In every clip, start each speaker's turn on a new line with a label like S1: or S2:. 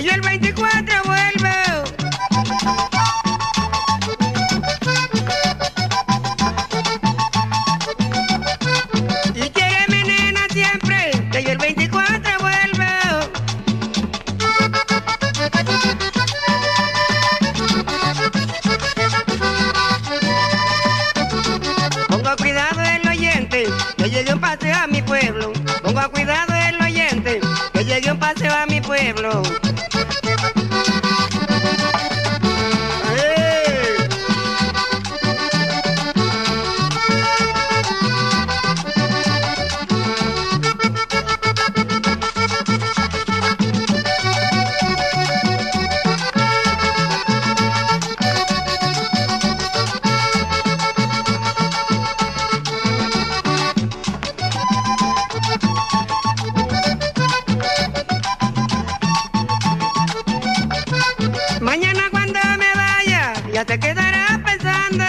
S1: Que yo el 24 vuelvo. Y quiere mi nena siempre, que yo el 24 vuelvo. Ponga cuidado el oyente, que yo de un paseo a mi pueblo. Ponga cuidado. ya te quedarás pensando.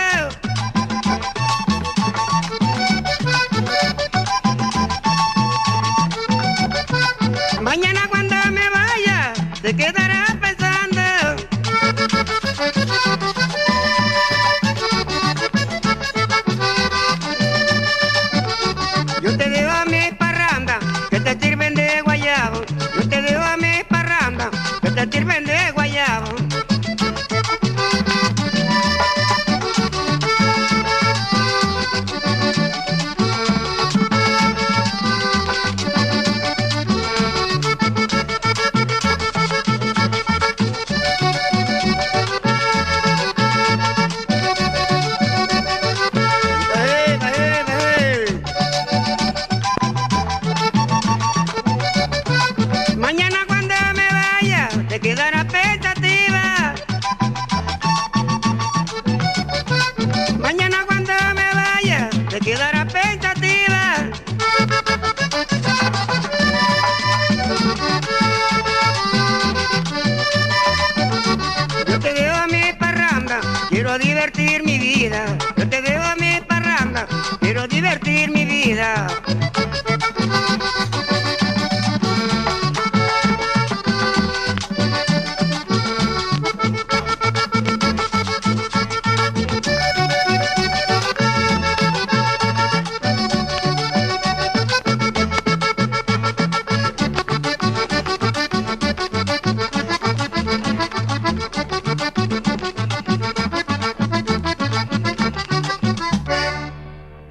S1: Mañana cuando me vaya, te quedarás quiero divertir mi vida. Yo te veo a mi parranda, quiero divertir mi vida.